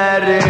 Let it.